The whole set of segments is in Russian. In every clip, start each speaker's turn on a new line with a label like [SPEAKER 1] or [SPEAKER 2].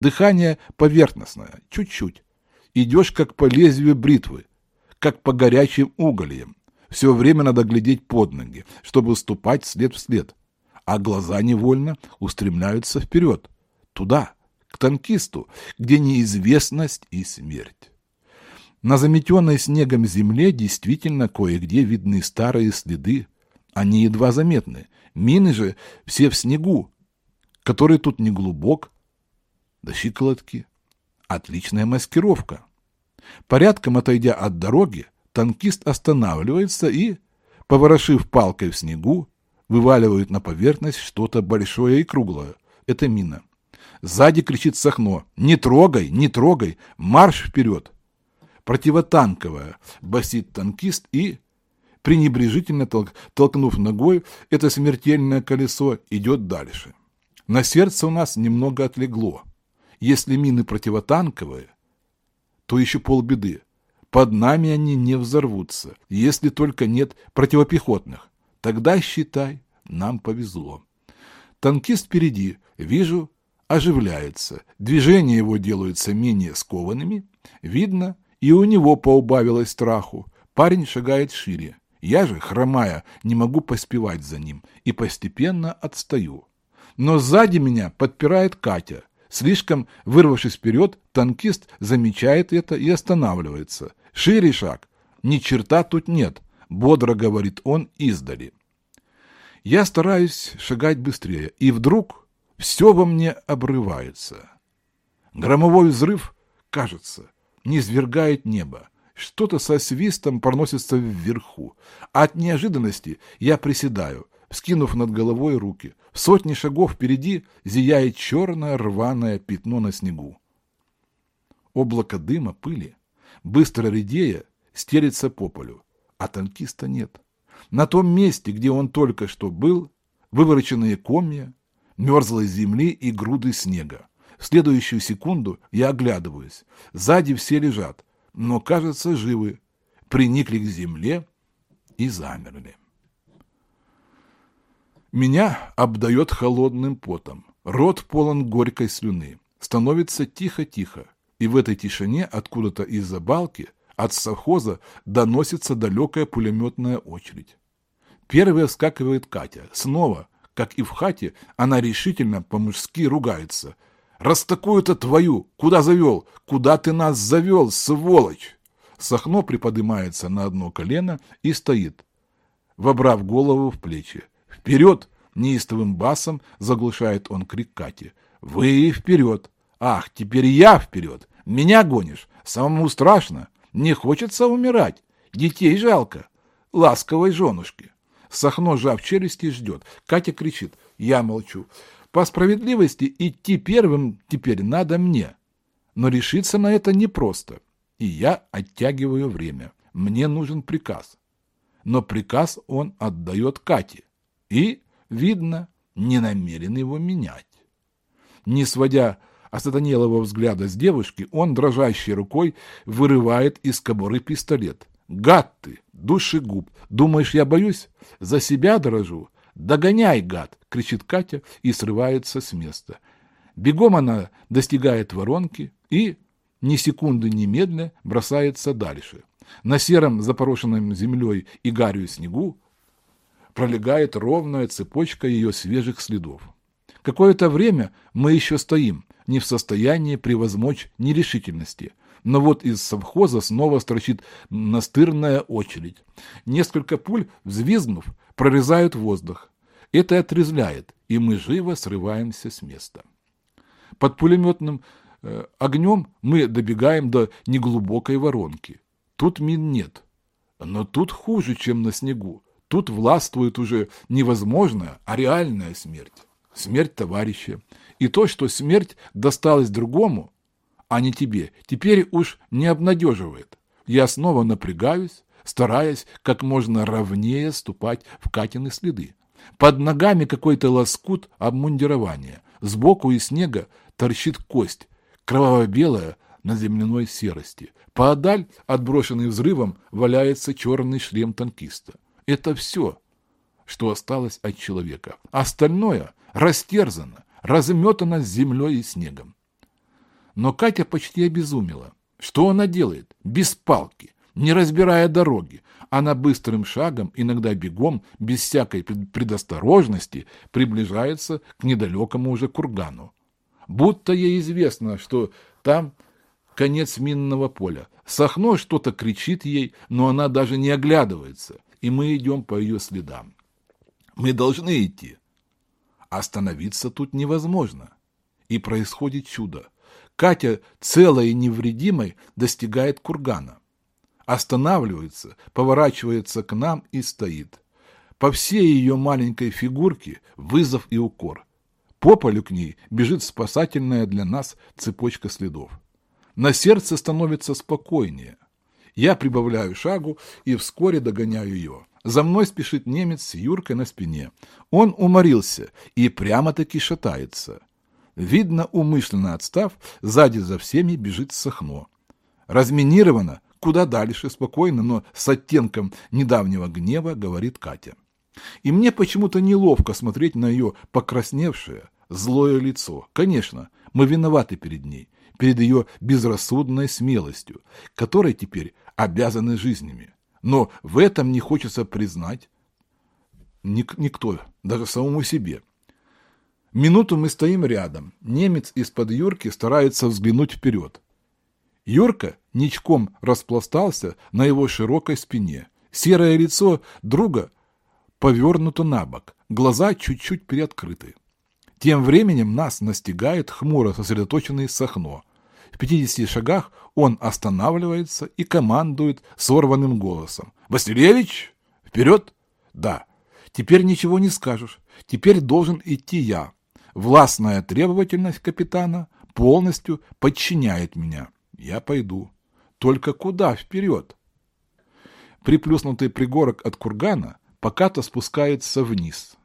[SPEAKER 1] Дыхание поверхностное, чуть-чуть. Идешь как по лезвию бритвы, как по горячим угольям. Все время надо глядеть под ноги, чтобы ступать след в след. А глаза невольно устремляются вперед, туда, к танкисту, где неизвестность и смерть. На заметенной снегом земле действительно кое-где видны старые следы. Они едва заметны. Мины же все в снегу, который тут не глубок, до щиколотки. Отличная маскировка. Порядком отойдя от дороги, танкист останавливается и, поворошив палкой в снегу, вываливает на поверхность что-то большое и круглое. Это мина. Сзади кричит Сахно. «Не трогай, не трогай! Марш вперед!» Противотанковая, басит танкист и, пренебрежительно толк, толкнув ногой, это смертельное колесо идет дальше. На сердце у нас немного отлегло. Если мины противотанковые, то еще полбеды. Под нами они не взорвутся, если только нет противопехотных. Тогда, считай, нам повезло. Танкист впереди, вижу, оживляется. Движения его делаются менее скованными. Видно, и у него поубавилось страху. Парень шагает шире. Я же, хромая, не могу поспевать за ним и постепенно отстаю. Но сзади меня подпирает Катя. Слишком вырвавшись вперед, танкист замечает это и останавливается. «Шире шаг! Ни черта тут нет!» — бодро говорит он издали. Я стараюсь шагать быстрее, и вдруг все во мне обрывается. Громовой взрыв, кажется, не свергает небо. Что-то со свистом проносится вверху. От неожиданности я приседаю, скинув над головой руки. В сотни шагов впереди зияет черное рваное пятно на снегу. Облако дыма, пыли, быстро редея, стелится по полю, а танкиста нет. На том месте, где он только что был, вывороченные комья, мерзлой земли и груды снега. В следующую секунду я оглядываюсь. Сзади все лежат, но, кажется, живы, приникли к земле и замерли. Меня обдает холодным потом. Рот полон горькой слюны. Становится тихо-тихо. И в этой тишине откуда-то из-за балки от совхоза доносится далекая пулеметная очередь. Первая вскакивает Катя. Снова, как и в хате, она решительно по-мужски ругается. «Раз такую-то твою! Куда завел? Куда ты нас завел, сволочь?» Сахно приподнимается на одно колено и стоит, вобрав голову в плечи. «Вперед!» — неистовым басом заглушает он крик Кати. «Вы вперед! Ах, теперь я вперед! Меня гонишь! Самому страшно! Не хочется умирать! Детей жалко! Ласковой женушки!» Сахно, сжав челюсти, ждет. Катя кричит. Я молчу. По справедливости идти первым теперь надо мне. Но решиться на это непросто. И я оттягиваю время. Мне нужен приказ. Но приказ он отдает Кате и, видно, не намерен его менять. Не сводя осатанелого взгляда с девушки, он дрожащей рукой вырывает из кобуры пистолет. «Гад ты, душегуб! Думаешь, я боюсь? За себя дорожу? Догоняй, гад!» — кричит Катя и срывается с места. Бегом она достигает воронки и, ни секунды немедля, бросается дальше. На сером запорошенном землей и гарью снегу пролегает ровная цепочка ее свежих следов. Какое-то время мы еще стоим, не в состоянии превозмочь нерешительности. Но вот из совхоза снова строчит настырная очередь. Несколько пуль, взвизгнув, прорезают воздух. Это отрезляет, и мы живо срываемся с места. Под пулеметным э, огнем мы добегаем до неглубокой воронки. Тут мин нет. Но тут хуже, чем на снегу. Тут властвует уже невозможная, а реальная смерть. Смерть товарища. И то, что смерть досталась другому, а не тебе, теперь уж не обнадеживает. Я снова напрягаюсь, стараясь как можно ровнее ступать в Катины следы. Под ногами какой-то лоскут обмундирования. Сбоку из снега торчит кость, кроваво-белая на земляной серости. Поодаль, отброшенный взрывом, валяется черный шлем танкиста. Это все, что осталось от человека. Остальное растерзано, разметано землей и снегом. Но Катя почти обезумела. Что она делает? Без палки, не разбирая дороги. Она быстрым шагом, иногда бегом, без всякой предосторожности, приближается к недалекому уже кургану. Будто ей известно, что там конец минного поля. Сахно что-то кричит ей, но она даже не оглядывается, и мы идем по ее следам. Мы должны идти. Остановиться тут невозможно. И происходит чудо. Катя, целой и невредимой, достигает кургана. Останавливается, поворачивается к нам и стоит. По всей ее маленькой фигурке вызов и укор. По полю к ней бежит спасательная для нас цепочка следов. На сердце становится спокойнее. Я прибавляю шагу и вскоре догоняю ее. За мной спешит немец с Юркой на спине. Он уморился и прямо-таки шатается. Видно, умышленно отстав, сзади за всеми бежит Сахно. Разминировано, куда дальше, спокойно, но с оттенком недавнего гнева, говорит Катя. И мне почему-то неловко смотреть на ее покрасневшее, злое лицо. Конечно, мы виноваты перед ней, перед ее безрассудной смелостью, которой теперь обязаны жизнями. Но в этом не хочется признать ник никто, даже самому себе. Минуту мы стоим рядом. Немец из-под Юрки старается взглянуть вперед. Юрка ничком распластался на его широкой спине. Серое лицо друга повернуто на бок, глаза чуть-чуть приоткрыты. Тем временем нас настигает хмуро сосредоточенный Сахно. В 50 шагах он останавливается и командует сорванным голосом. «Васильевич, вперед!» «Да, теперь ничего не скажешь. Теперь должен идти я. Властная требовательность капитана полностью подчиняет меня. Я пойду. Только куда вперед? Приплюснутый пригорок от кургана пока-то спускается вниз.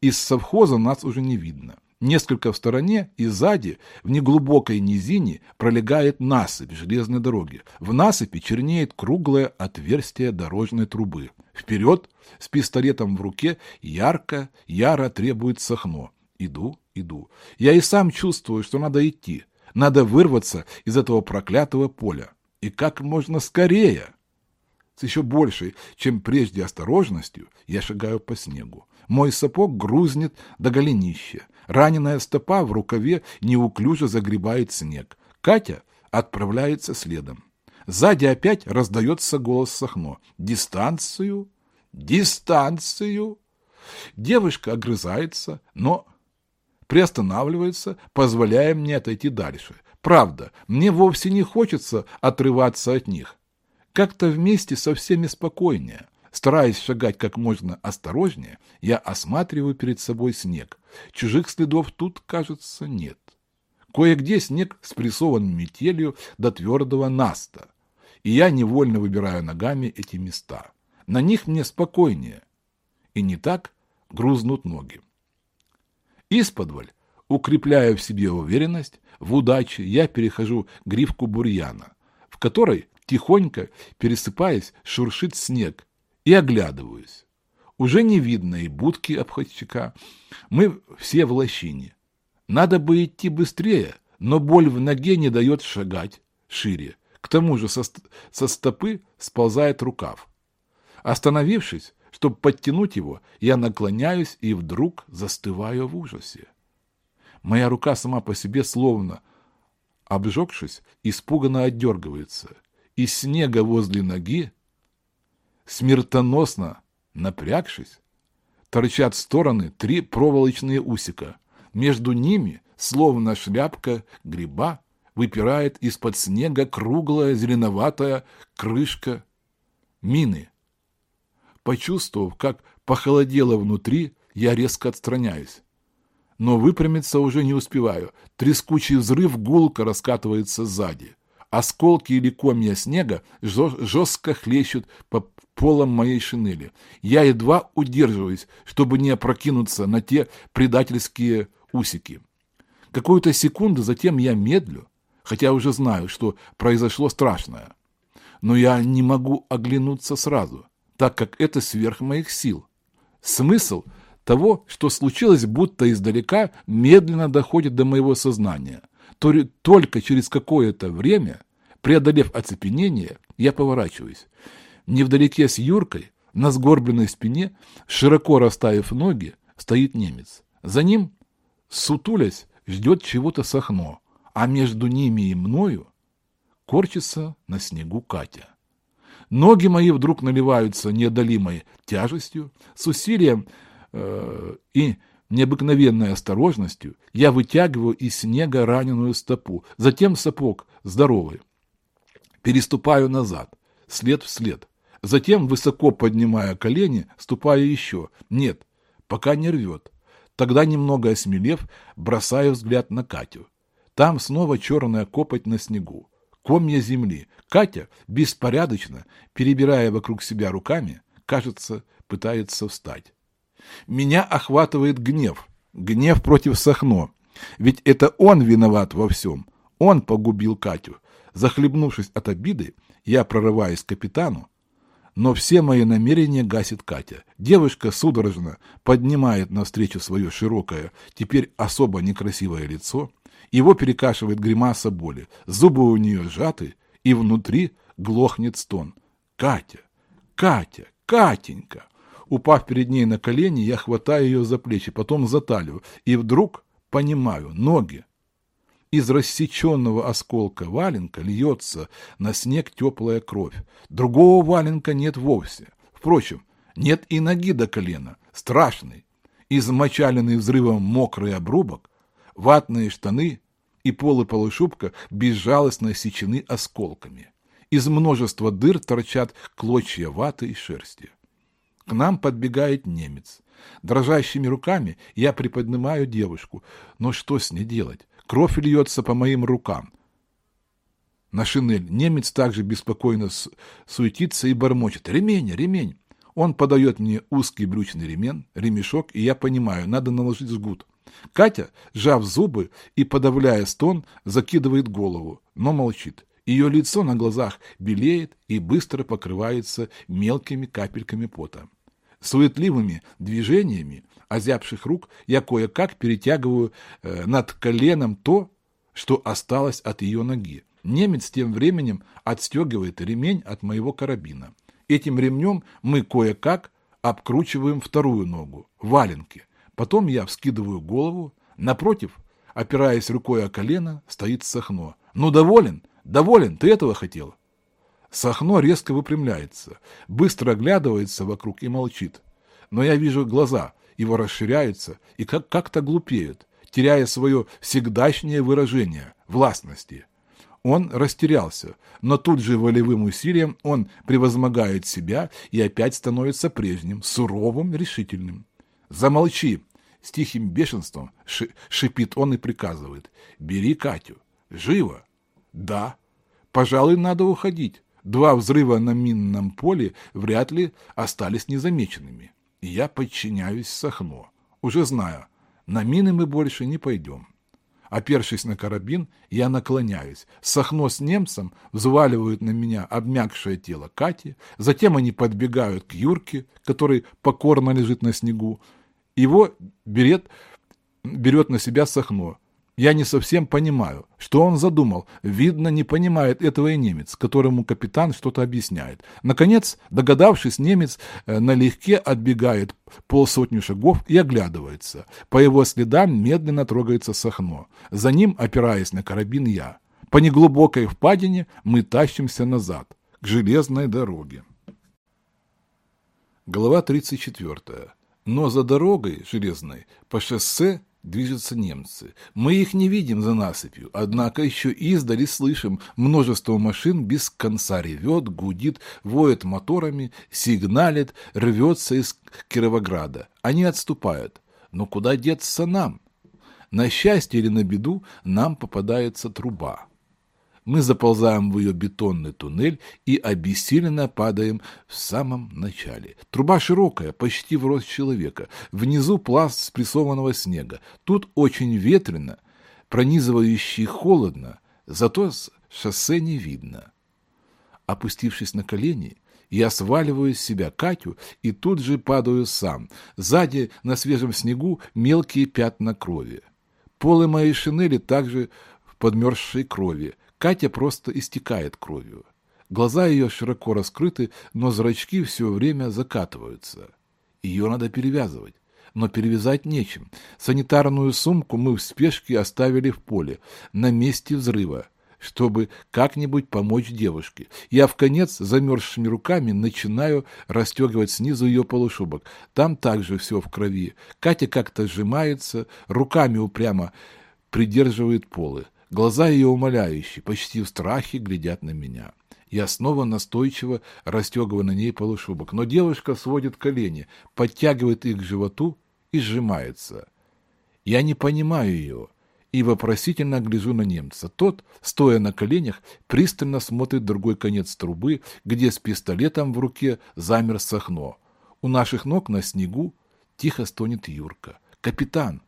[SPEAKER 1] Из совхоза нас уже не видно. Несколько в стороне и сзади, в неглубокой низине, пролегает насыпь железной дороги. В насыпи чернеет круглое отверстие дорожной трубы. Вперед, с пистолетом в руке, ярко, яро требует Сахно. Иду, иду. Я и сам чувствую, что надо идти. Надо вырваться из этого проклятого поля. И как можно скорее. С еще большей, чем прежде осторожностью, я шагаю по снегу. Мой сапог грузнет до голенища. Раненая стопа в рукаве неуклюже загребает снег. Катя отправляется следом. Сзади опять раздается голос Сахно. «Дистанцию! Дистанцию!» Девушка огрызается, но приостанавливается, позволяя мне отойти дальше. Правда, мне вовсе не хочется отрываться от них. Как-то вместе со всеми спокойнее. Стараясь шагать как можно осторожнее, я осматриваю перед собой снег. Чужих следов тут, кажется, нет. Кое-где снег спрессован метелью до твердого наста, и я невольно выбираю ногами эти места. На них мне спокойнее, и не так грузнут ноги. Исподволь, укрепляя в себе уверенность, в удаче я перехожу грифку бурьяна, в которой, тихонько пересыпаясь, шуршит снег, и оглядываюсь. Уже не видно и будки обходчика. Мы все в лощине. Надо бы идти быстрее, но боль в ноге не дает шагать шире. К тому же со, со стопы сползает рукав. Остановившись, чтобы подтянуть его, я наклоняюсь и вдруг застываю в ужасе. Моя рука сама по себе, словно обжегшись, испуганно отдергивается. Из снега возле ноги, смертоносно напрягшись, торчат в стороны три проволочные усика. Между ними, словно шляпка гриба, выпирает из-под снега круглая зеленоватая крышка мины. Почувствовав, как похолодело внутри, я резко отстраняюсь. Но выпрямиться уже не успеваю. Трескучий взрыв гулко раскатывается сзади. Осколки или комья снега жестко хлещут по полам моей шинели. Я едва удерживаюсь, чтобы не опрокинуться на те предательские усики. Какую-то секунду затем я медлю, хотя уже знаю, что произошло страшное. Но я не могу оглянуться сразу так как это сверх моих сил. Смысл того, что случилось будто издалека, медленно доходит до моего сознания. то только через какое-то время, преодолев оцепенение, я поворачиваюсь. Невдалеке с Юркой, на сгорбленной спине, широко расставив ноги, стоит немец. За ним, сутулясь, ждет чего-то сохно, а между ними и мною корчится на снегу Катя. Ноги мои вдруг наливаются неодолимой тяжестью, с усилием э, и необыкновенной осторожностью я вытягиваю из снега раненую стопу, затем сапог здоровый. Переступаю назад, след в след. Затем, высоко поднимая колени, ступаю еще. Нет, пока не рвет. Тогда, немного осмелев, бросаю взгляд на Катю. Там снова черная копоть на снегу. Комья земли. Катя, беспорядочно, перебирая вокруг себя руками, кажется, пытается встать. Меня охватывает гнев. Гнев против Сахно. Ведь это он виноват во всем. Он погубил Катю. Захлебнувшись от обиды, я прорываюсь к капитану, но все мои намерения гасит Катя. Девушка судорожно поднимает навстречу свое широкое, теперь особо некрасивое лицо. Его перекашивает гримаса боли. Зубы у нее сжаты, и внутри глохнет стон. «Катя! Катя! Катенька!» Упав перед ней на колени, я хватаю ее за плечи, потом за талию, и вдруг понимаю, ноги. Из рассеченного осколка валенка льется на снег теплая кровь. Другого валенка нет вовсе. Впрочем, нет и ноги до колена. Страшный, измочаленный взрывом мокрый обрубок, ватные штаны и полы полушубка безжалостно сечены осколками. Из множества дыр торчат клочья ваты и шерсти. К нам подбегает немец. Дрожащими руками я приподнимаю девушку. Но что с ней делать? Кровь льется по моим рукам. На шинель немец также беспокойно суетится и бормочет. «Ремень, ремень!» Он подает мне узкий брючный ремень, ремешок, и я понимаю, надо наложить жгут. Катя, сжав зубы и подавляя стон, закидывает голову, но молчит. Ее лицо на глазах белеет и быстро покрывается мелкими капельками пота. Суетливыми движениями озябших рук я кое-как перетягиваю э, над коленом то, что осталось от ее ноги. Немец тем временем отстегивает ремень от моего карабина. Этим ремнем мы кое-как обкручиваем вторую ногу, валенки. Потом я вскидываю голову. Напротив, опираясь рукой о колено, стоит Сахно. «Ну, доволен? Доволен? Ты этого хотел?» Сахно резко выпрямляется, быстро оглядывается вокруг и молчит. Но я вижу глаза, его расширяются и как- как-то глупеют, теряя свое всегдашнее выражение – властности. Он растерялся, но тут же волевым усилием он превозмогает себя и опять становится прежним, суровым, решительным. «Замолчи!» – с тихим бешенством шипит он и приказывает. «Бери Катю! Живо!» «Да!» «Пожалуй, надо уходить. Два взрыва на минном поле вряд ли остались незамеченными. Я подчиняюсь Сахно, уже знаю, на мины мы больше не пойдем. Опершись на карабин, я наклоняюсь. Сахно с немцем взваливают на меня обмякшее тело Кати, затем они подбегают к Юрке, который покорно лежит на снегу. Его берет, берет на себя Сахно, я не совсем понимаю, что он задумал. Видно, не понимает этого и немец, которому капитан что-то объясняет. Наконец, догадавшись, немец э, налегке отбегает полсотни шагов и оглядывается. По его следам медленно трогается Сахно. За ним, опираясь на карабин, я. По неглубокой впадине мы тащимся назад, к железной дороге. Глава 34. Но за дорогой железной по шоссе движутся немцы. Мы их не видим за насыпью, однако еще издали слышим множество машин без конца ревет, гудит, воет моторами, сигналит, рвется из Кировограда. Они отступают. Но куда деться нам? На счастье или на беду нам попадается труба. Мы заползаем в ее бетонный туннель и обессиленно падаем в самом начале. Труба широкая, почти в рост человека. Внизу пласт спрессованного снега. Тут очень ветрено, пронизывающий холодно, зато шоссе не видно. Опустившись на колени, я сваливаю с себя Катю и тут же падаю сам. Сзади на свежем снегу мелкие пятна крови. Полы моей шинели также подмерзшей крови. Катя просто истекает кровью. Глаза ее широко раскрыты, но зрачки все время закатываются. Ее надо перевязывать. Но перевязать нечем. Санитарную сумку мы в спешке оставили в поле, на месте взрыва, чтобы как-нибудь помочь девушке. Я в конец замерзшими руками начинаю расстегивать снизу ее полушубок. Там также все в крови. Катя как-то сжимается, руками упрямо придерживает полы. Глаза ее умоляющие, почти в страхе глядят на меня. Я снова настойчиво расстегиваю на ней полушубок, но девушка сводит колени, подтягивает их к животу и сжимается. Я не понимаю ее и вопросительно гляжу на немца. Тот, стоя на коленях, пристально смотрит другой конец трубы, где с пистолетом в руке замер Сахно. У наших ног на снегу тихо стонет Юрка. «Капитан!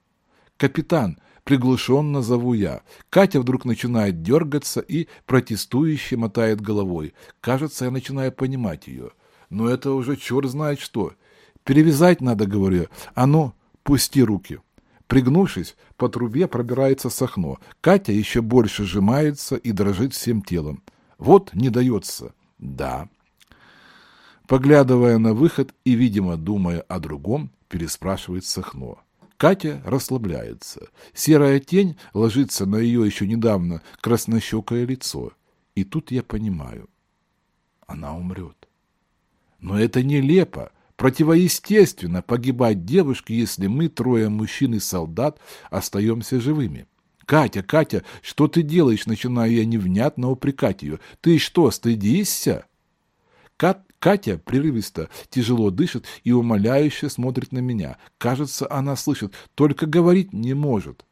[SPEAKER 1] Капитан!» Приглушенно зову я. Катя вдруг начинает дергаться и протестующе мотает головой. Кажется, я начинаю понимать ее. Но это уже черт знает что. Перевязать надо, говорю. А ну, пусти руки. Пригнувшись, по трубе пробирается сахно. Катя еще больше сжимается и дрожит всем телом. Вот не дается. Да. Поглядывая на выход и, видимо, думая о другом, переспрашивает Сахно. Катя расслабляется. Серая тень ложится на ее еще недавно краснощекое лицо. И тут я понимаю. Она умрет. Но это нелепо, противоестественно погибать девушке, если мы, трое мужчин и солдат, остаемся живыми. «Катя, Катя, что ты делаешь?» Начинаю я невнятно упрекать ее. «Ты что, стыдишься?» Кат, Катя прерывисто, тяжело дышит и умоляюще смотрит на меня. Кажется, она слышит, только говорить не может.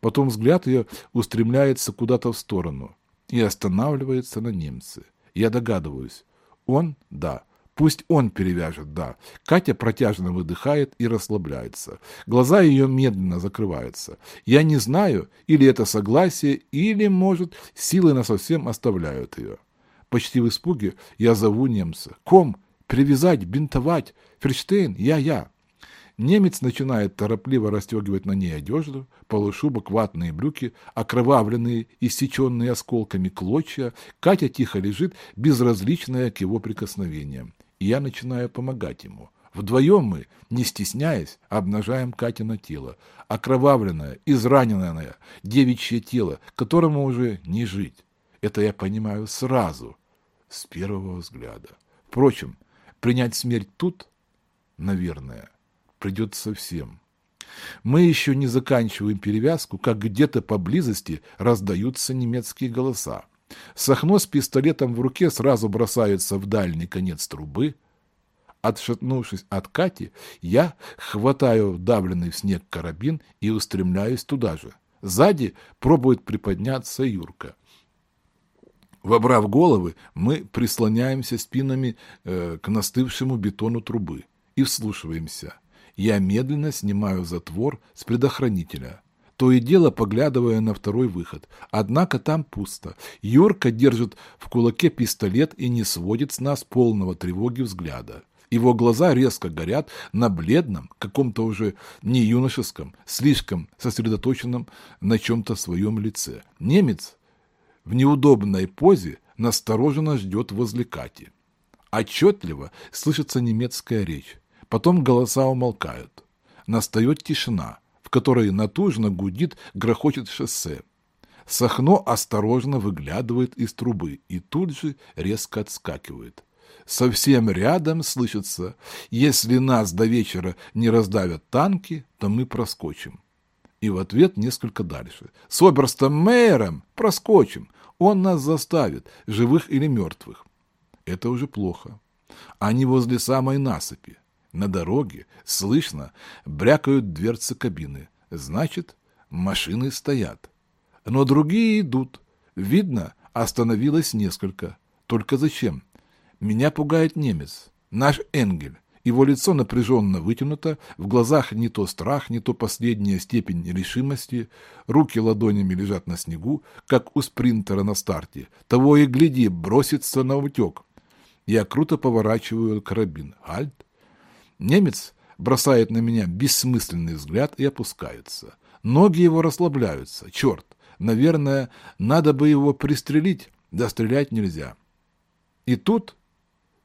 [SPEAKER 1] Потом взгляд ее устремляется куда-то в сторону и останавливается на немце. Я догадываюсь. Он? Да. Пусть он перевяжет, да. Катя протяжно выдыхает и расслабляется. Глаза ее медленно закрываются. Я не знаю, или это согласие, или, может, силы насовсем оставляют ее. Почти в испуге я зову немца. «Ком! Привязать! Бинтовать! Ферштейн! Я-я!» Немец начинает торопливо расстегивать на ней одежду, полушубок, ватные брюки, окровавленные, иссеченные осколками клочья. Катя тихо лежит, безразличная к его прикосновениям. И я начинаю помогать ему. Вдвоем мы, не стесняясь, обнажаем Катина тело. Окровавленное, израненное девичье тело, которому уже не жить. Это я понимаю сразу – с первого взгляда. Впрочем, принять смерть тут, наверное, придется всем. Мы еще не заканчиваем перевязку, как где-то поблизости раздаются немецкие голоса. Сахно с пистолетом в руке сразу бросается в дальний конец трубы. Отшатнувшись от Кати, я хватаю вдавленный в снег карабин и устремляюсь туда же. Сзади пробует приподняться Юрка. Вобрав головы, мы прислоняемся спинами э, к настывшему бетону трубы и вслушиваемся. Я медленно снимаю затвор с предохранителя. То и дело поглядывая на второй выход. Однако там пусто. Юрка держит в кулаке пистолет и не сводит с нас полного тревоги взгляда. Его глаза резко горят на бледном, каком-то уже не юношеском, слишком сосредоточенном на чем-то своем лице. Немец в неудобной позе настороженно ждет возле Кати. Отчетливо слышится немецкая речь. Потом голоса умолкают. Настает тишина, в которой натужно гудит, грохочет шоссе. Сахно осторожно выглядывает из трубы и тут же резко отскакивает. Совсем рядом слышится, если нас до вечера не раздавят танки, то мы проскочим. И в ответ несколько дальше. С оберстом мэром проскочим. Он нас заставит, живых или мертвых. Это уже плохо. Они возле самой насыпи. На дороге, слышно, брякают дверцы кабины. Значит, машины стоят. Но другие идут. Видно, остановилось несколько. Только зачем? Меня пугает немец, наш Энгель. Его лицо напряженно вытянуто, в глазах не то страх, не то последняя степень решимости, руки ладонями лежат на снегу, как у спринтера на старте. Того и гляди, бросится на утек. Я круто поворачиваю карабин. Альт. Немец бросает на меня бессмысленный взгляд и опускается. Ноги его расслабляются. Черт, Наверное, надо бы его пристрелить, да стрелять нельзя. И тут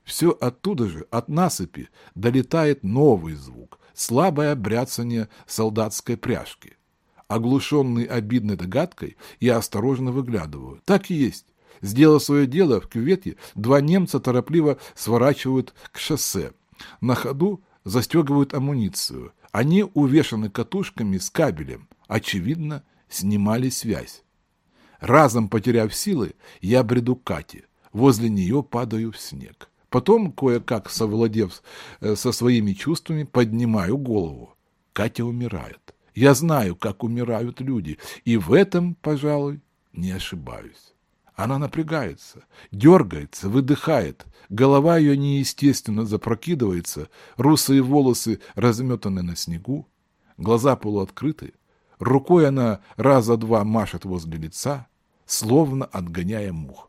[SPEAKER 1] все оттуда же, от насыпи, долетает новый звук, слабое бряцание солдатской пряжки. Оглушенный обидной догадкой, я осторожно выглядываю. Так и есть. Сделав свое дело в кювете, два немца торопливо сворачивают к шоссе. На ходу застегивают амуницию. Они увешаны катушками с кабелем. Очевидно, снимали связь. Разом потеряв силы, я бреду к Кате. Возле нее падаю в снег. Потом, кое-как совладев э, со своими чувствами, поднимаю голову. Катя умирает. Я знаю, как умирают люди, и в этом, пожалуй, не ошибаюсь. Она напрягается, дергается, выдыхает, голова ее неестественно запрокидывается, русые волосы разметаны на снегу, глаза полуоткрыты, рукой она раза два машет возле лица, словно отгоняя мух.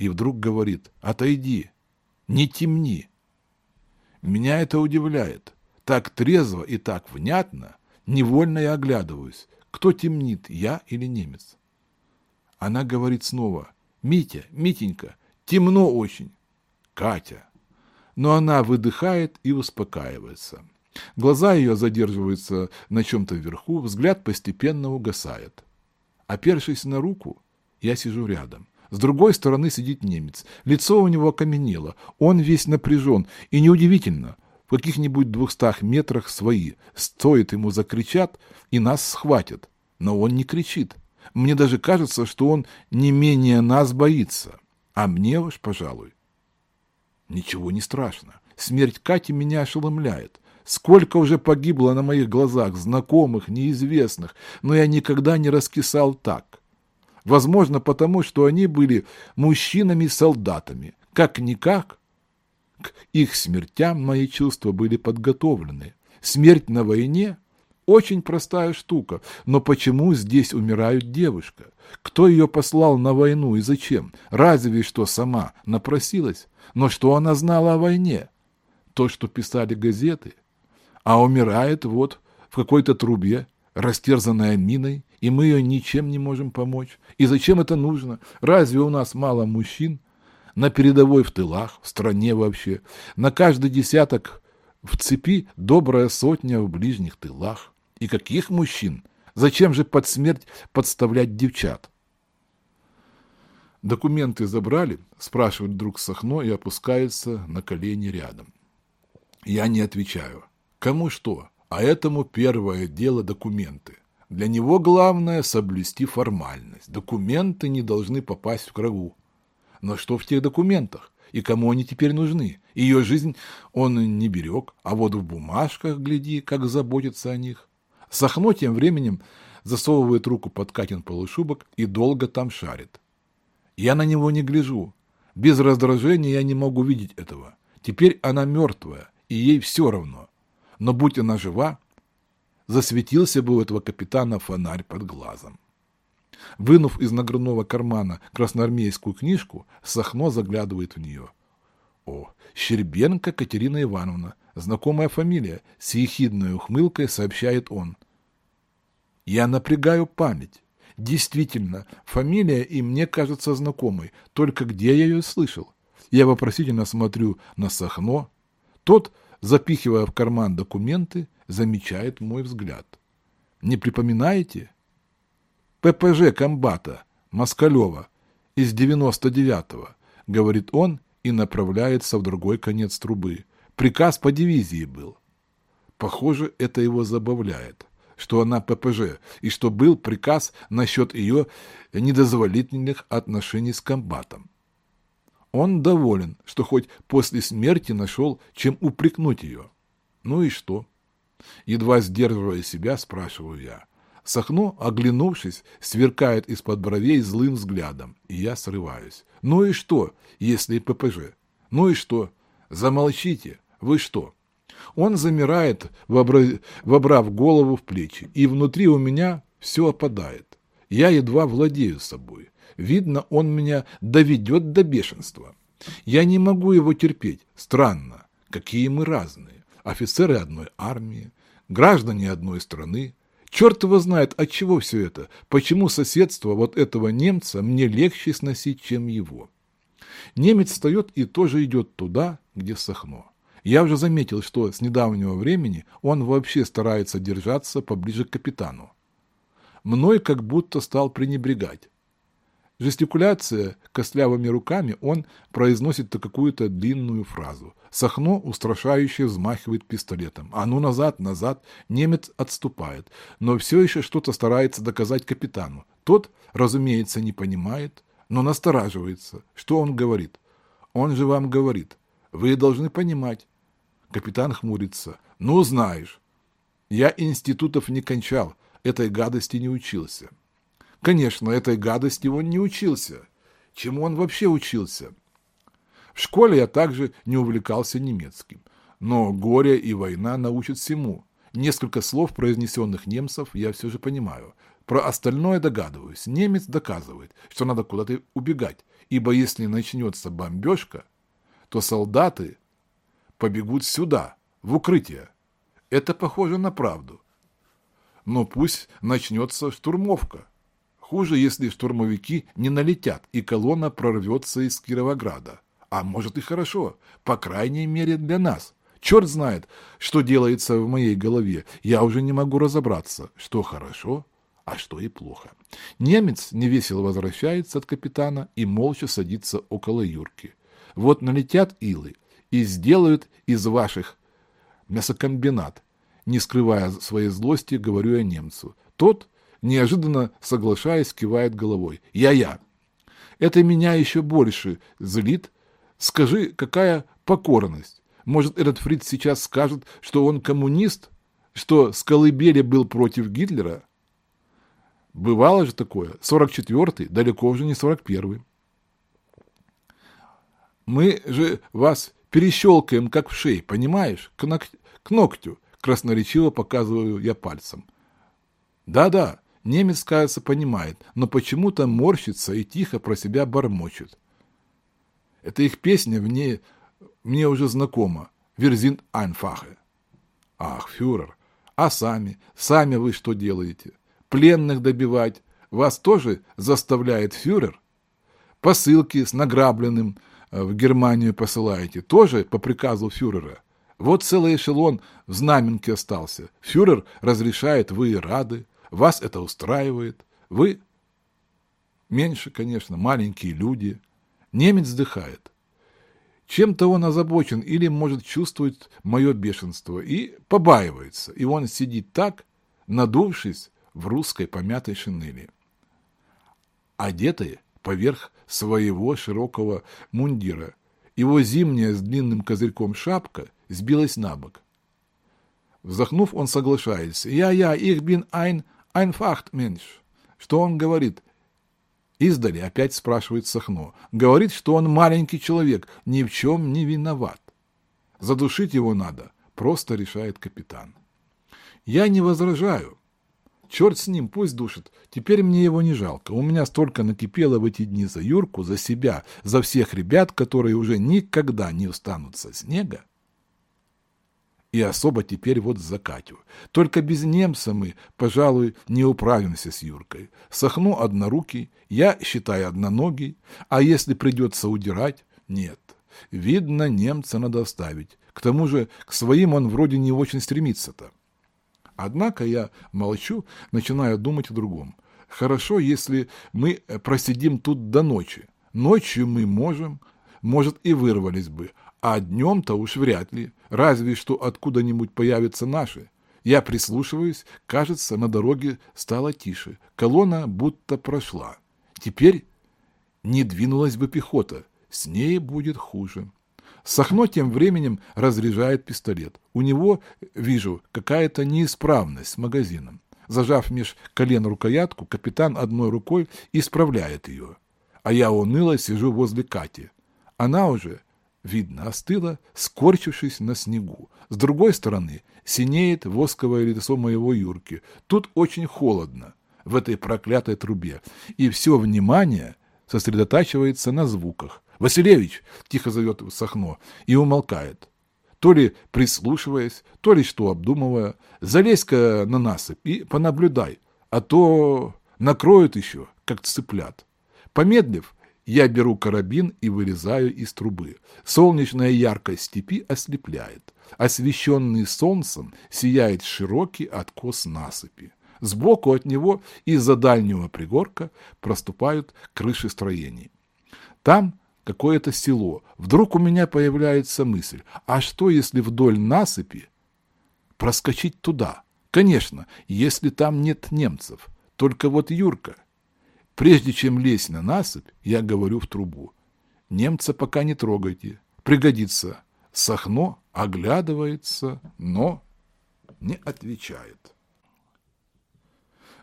[SPEAKER 1] И вдруг говорит «Отойди, не темни». Меня это удивляет. Так трезво и так внятно, Невольно я оглядываюсь. Кто темнит, я или немец? Она говорит снова. «Митя, Митенька, темно очень». «Катя». Но она выдыхает и успокаивается. Глаза ее задерживаются на чем-то вверху, взгляд постепенно угасает. Опершись на руку, я сижу рядом. С другой стороны сидит немец. Лицо у него окаменело, он весь напряжен. И неудивительно – в каких-нибудь двухстах метрах свои. Стоит ему закричат, и нас схватят. Но он не кричит. Мне даже кажется, что он не менее нас боится. А мне уж, пожалуй, ничего не страшно. Смерть Кати меня ошеломляет. Сколько уже погибло на моих глазах, знакомых, неизвестных, но я никогда не раскисал так. Возможно, потому что они были мужчинами-солдатами. Как-никак, к их смертям мои чувства были подготовлены. Смерть на войне – очень простая штука, но почему здесь умирает девушка? Кто ее послал на войну и зачем? Разве что сама напросилась. Но что она знала о войне? То, что писали газеты. А умирает вот в какой-то трубе, растерзанная миной, и мы ее ничем не можем помочь. И зачем это нужно? Разве у нас мало мужчин, на передовой в тылах, в стране вообще. На каждый десяток в цепи добрая сотня в ближних тылах. И каких мужчин? Зачем же под смерть подставлять девчат? Документы забрали, спрашивает друг Сахно и опускается на колени рядом. Я не отвечаю. Кому что? А этому первое дело документы. Для него главное соблюсти формальность. Документы не должны попасть в крову. Но что в тех документах? И кому они теперь нужны? Ее жизнь он не берег, а вот в бумажках, гляди, как заботится о них. Сахно тем временем засовывает руку под Катин полушубок и долго там шарит. Я на него не гляжу. Без раздражения я не могу видеть этого. Теперь она мертвая, и ей все равно. Но будь она жива, засветился бы у этого капитана фонарь под глазом. Вынув из нагрудного кармана красноармейскую книжку, Сахно заглядывает в нее. О, Щербенко Катерина Ивановна, знакомая фамилия, с ехидной ухмылкой сообщает он. Я напрягаю память. Действительно, фамилия и мне кажется знакомой, только где я ее слышал? Я вопросительно смотрю на Сахно. Тот, запихивая в карман документы, замечает мой взгляд. Не припоминаете? ППЖ комбата Москалева из 99-го, говорит он и направляется в другой конец трубы. Приказ по дивизии был. Похоже, это его забавляет, что она ППЖ, и что был приказ насчет ее недозволительных отношений с комбатом. Он доволен, что хоть после смерти нашел, чем упрекнуть ее. Ну и что? Едва сдерживая себя, спрашиваю я. Сахно, оглянувшись, сверкает из-под бровей злым взглядом, и я срываюсь. Ну и что, если ППЖ? Ну и что? Замолчите. Вы что? Он замирает, вобрав голову в плечи, и внутри у меня все опадает. Я едва владею собой. Видно, он меня доведет до бешенства. Я не могу его терпеть. Странно, какие мы разные. Офицеры одной армии, граждане одной страны, Черт его знает, от чего все это, почему соседство вот этого немца мне легче сносить, чем его. Немец встает и тоже идет туда, где Сахно. Я уже заметил, что с недавнего времени он вообще старается держаться поближе к капитану. Мной как будто стал пренебрегать. Жестикуляция костлявыми руками, он произносит какую-то длинную фразу. Сахно устрашающе взмахивает пистолетом. А ну назад, назад. Немец отступает. Но все еще что-то старается доказать капитану. Тот, разумеется, не понимает, но настораживается. Что он говорит? Он же вам говорит. Вы должны понимать. Капитан хмурится. Ну, знаешь. Я институтов не кончал, этой гадости не учился. Конечно, этой гадости он не учился. Чему он вообще учился? В школе я также не увлекался немецким. Но горе и война научат всему. Несколько слов, произнесенных немцев, я все же понимаю. Про остальное догадываюсь. Немец доказывает, что надо куда-то убегать, ибо если начнется бомбежка, то солдаты побегут сюда, в укрытие. Это похоже на правду. Но пусть начнется штурмовка. Хуже, если штурмовики не налетят, и колонна прорвется из Кировограда. А может и хорошо, по крайней мере для нас. Черт знает, что делается в моей голове. Я уже не могу разобраться, что хорошо, а что и плохо. Немец невесело возвращается от капитана и молча садится около Юрки. Вот налетят илы и сделают из ваших мясокомбинат. Не скрывая своей злости, говорю я немцу. Тот неожиданно соглашаясь, кивает головой. Я-я. Это меня еще больше злит. Скажи, какая покорность? Может, этот Фриц сейчас скажет, что он коммунист? Что с колыбели был против Гитлера? Бывало же такое. 44-й, далеко уже не 41-й. Мы же вас перещелкаем, как в шее, понимаешь? К, ног... к ногтю, красноречиво показываю я пальцем. Да-да, Немец, кажется, понимает, но почему-то морщится и тихо про себя бормочет. Это их песня мне, мне уже знакома. Верзин Айнфахе. Ах, фюрер, а сами, сами вы что делаете? Пленных добивать вас тоже заставляет фюрер? Посылки с награбленным э, в Германию посылаете, тоже по приказу фюрера? Вот целый эшелон в знаменке остался. Фюрер разрешает, вы и рады. Вас это устраивает. Вы меньше, конечно, маленькие люди. Немец вздыхает. Чем-то он озабочен или, может, чувствует мое бешенство и побаивается. И он сидит так, надувшись в русской помятой шинели. Одетый поверх своего широкого мундира. Его зимняя с длинным козырьком шапка сбилась на бок. Вздохнув, он соглашается. «Я-я, их бин айн Айнфахт, меньш. Что он говорит? Издали опять спрашивает Сахно. Говорит, что он маленький человек, ни в чем не виноват. Задушить его надо, просто решает капитан. Я не возражаю. Черт с ним, пусть душит. Теперь мне его не жалко. У меня столько накипело в эти дни за Юрку, за себя, за всех ребят, которые уже никогда не устанут со снега. И особо теперь вот за Катю. Только без немца мы, пожалуй, не управимся с Юркой. Сохну однорукий, я, считаю, одноногий, а если придется удирать, нет. Видно, немца надо оставить. К тому же к своим он вроде не очень стремится-то. Однако я молчу, начинаю думать о другом. Хорошо, если мы просидим тут до ночи. Ночью мы можем, может, и вырвались бы, а днем-то уж вряд ли, разве что откуда-нибудь появятся наши. Я прислушиваюсь, кажется, на дороге стало тише. Колонна будто прошла. Теперь не двинулась бы пехота, с ней будет хуже. Сахно тем временем разряжает пистолет. У него, вижу, какая-то неисправность с магазином. Зажав меж колен рукоятку, капитан одной рукой исправляет ее. А я уныло сижу возле Кати. Она уже видно, остыла, скорчившись на снегу. С другой стороны синеет восковое лицо моего Юрки. Тут очень холодно, в этой проклятой трубе, и все внимание сосредотачивается на звуках. «Василевич!» — тихо зовет Сахно и умолкает. то ли прислушиваясь, то ли что обдумывая. Залезь-ка на насыпь и понаблюдай, а то накроют еще, как цыплят. Помедлив, я беру карабин и вылезаю из трубы. Солнечная яркость степи ослепляет. Освещенный солнцем сияет широкий откос насыпи. Сбоку от него из-за дальнего пригорка проступают крыши строений. Там какое-то село. Вдруг у меня появляется мысль, а что если вдоль насыпи проскочить туда? Конечно, если там нет немцев. Только вот Юрка. Прежде чем лезть на насыпь, я говорю в трубу. Немца пока не трогайте. Пригодится. Сахно оглядывается, но не отвечает.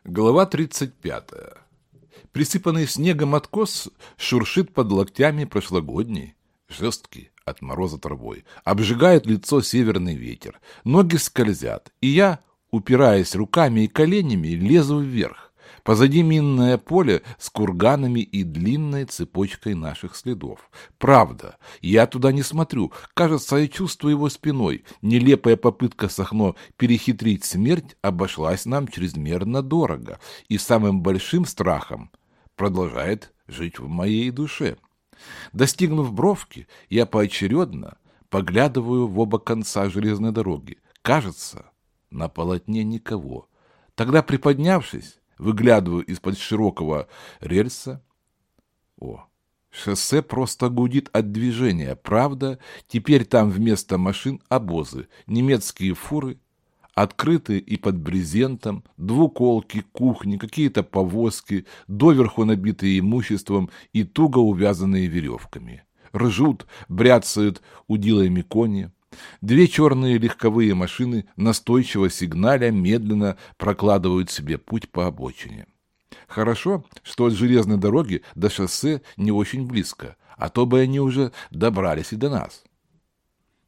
[SPEAKER 1] Глава 35. Присыпанный снегом откос шуршит под локтями прошлогодний, жесткий от мороза травой. Обжигает лицо северный ветер. Ноги скользят, и я, упираясь руками и коленями, лезу вверх. Позади минное поле с курганами и длинной цепочкой наших следов. Правда, я туда не смотрю. Кажется, я чувствую его спиной. Нелепая попытка Сахно перехитрить смерть обошлась нам чрезмерно дорого. И самым большим страхом продолжает жить в моей душе. Достигнув бровки, я поочередно поглядываю в оба конца железной дороги. Кажется, на полотне никого. Тогда, приподнявшись, Выглядываю из-под широкого рельса. О, шоссе просто гудит от движения. Правда, теперь там вместо машин обозы, немецкие фуры, открытые и под брезентом, двуколки, кухни, какие-то повозки, доверху набитые имуществом и туго увязанные веревками. Ржут, бряцают удилами кони. Две черные легковые машины настойчиво сигналя медленно прокладывают себе путь по обочине. Хорошо, что от железной дороги до шоссе не очень близко, а то бы они уже добрались и до нас.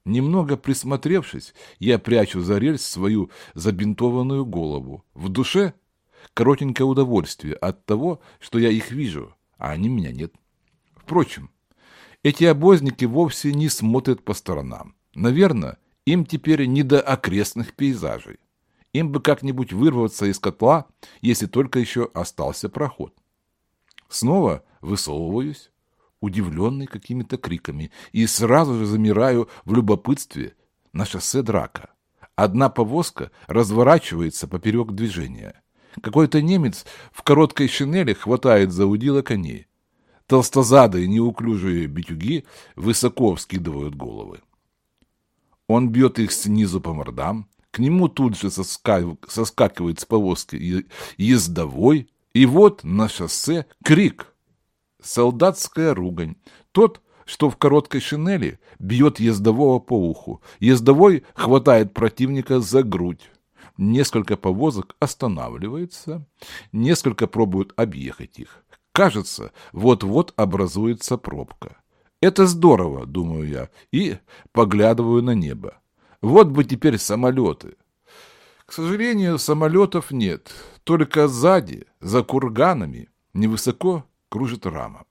[SPEAKER 1] Немного присмотревшись, я прячу за рельс свою забинтованную голову. В душе коротенькое удовольствие от того, что я их вижу, а они меня нет. Впрочем, эти обозники вовсе не смотрят по сторонам. Наверное, им теперь не до окрестных пейзажей. Им бы как-нибудь вырваться из котла, если только еще остался проход. Снова высовываюсь, удивленный какими-то криками, и сразу же замираю в любопытстве на шоссе драка. Одна повозка разворачивается поперек движения. Какой-то немец в короткой шинели хватает за удила коней. Толстозадые неуклюжие битюги высоко вскидывают головы. Он бьет их снизу по мордам, к нему тут же соскакивает с повозки ездовой, и вот на шоссе крик. Солдатская ругань. Тот, что в короткой шинели, бьет ездового по уху. Ездовой хватает противника за грудь. Несколько повозок останавливается, несколько пробуют объехать их. Кажется, вот-вот образуется пробка. Это здорово, думаю я, и поглядываю на небо. Вот бы теперь самолеты. К сожалению, самолетов нет. Только сзади, за курганами, невысоко кружит рама.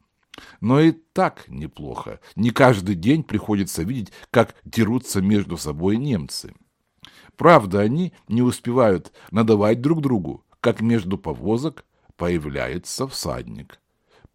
[SPEAKER 1] Но и так неплохо. Не каждый день приходится видеть, как дерутся между собой немцы. Правда, они не успевают надавать друг другу, как между повозок появляется всадник.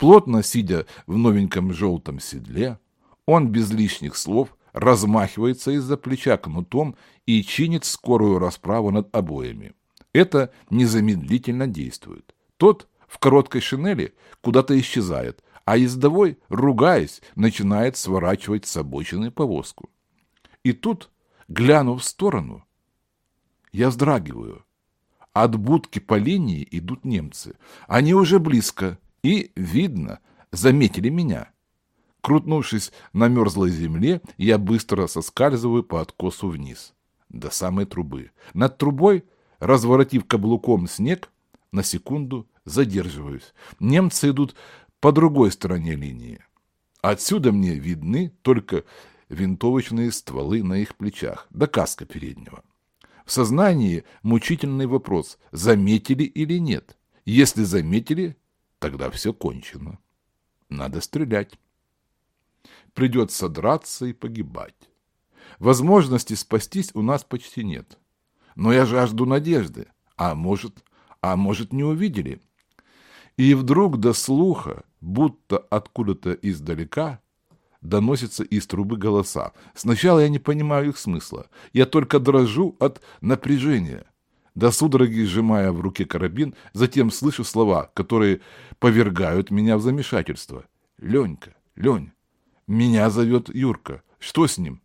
[SPEAKER 1] Плотно сидя в новеньком желтом седле, он без лишних слов размахивается из-за плеча кнутом и чинит скорую расправу над обоями. Это незамедлительно действует. Тот в короткой шинели куда-то исчезает, а ездовой, ругаясь, начинает сворачивать с обочины повозку. И тут, глянув в сторону, я вздрагиваю. От будки по линии идут немцы. Они уже близко, и, видно, заметили меня. Крутнувшись на мерзлой земле, я быстро соскальзываю по откосу вниз, до самой трубы. Над трубой, разворотив каблуком снег, на секунду задерживаюсь. Немцы идут по другой стороне линии. Отсюда мне видны только винтовочные стволы на их плечах, да каска переднего. В сознании мучительный вопрос, заметили или нет. Если заметили, Тогда все кончено. Надо стрелять. Придется драться и погибать. Возможности спастись у нас почти нет. Но я жажду надежды. А может, а может не увидели. И вдруг до слуха, будто откуда-то издалека, доносятся из трубы голоса. Сначала я не понимаю их смысла. Я только дрожу от напряжения. До судороги сжимая в руке карабин, затем слышу слова, которые повергают меня в замешательство. «Ленька, Лень, меня зовет Юрка. Что с ним?»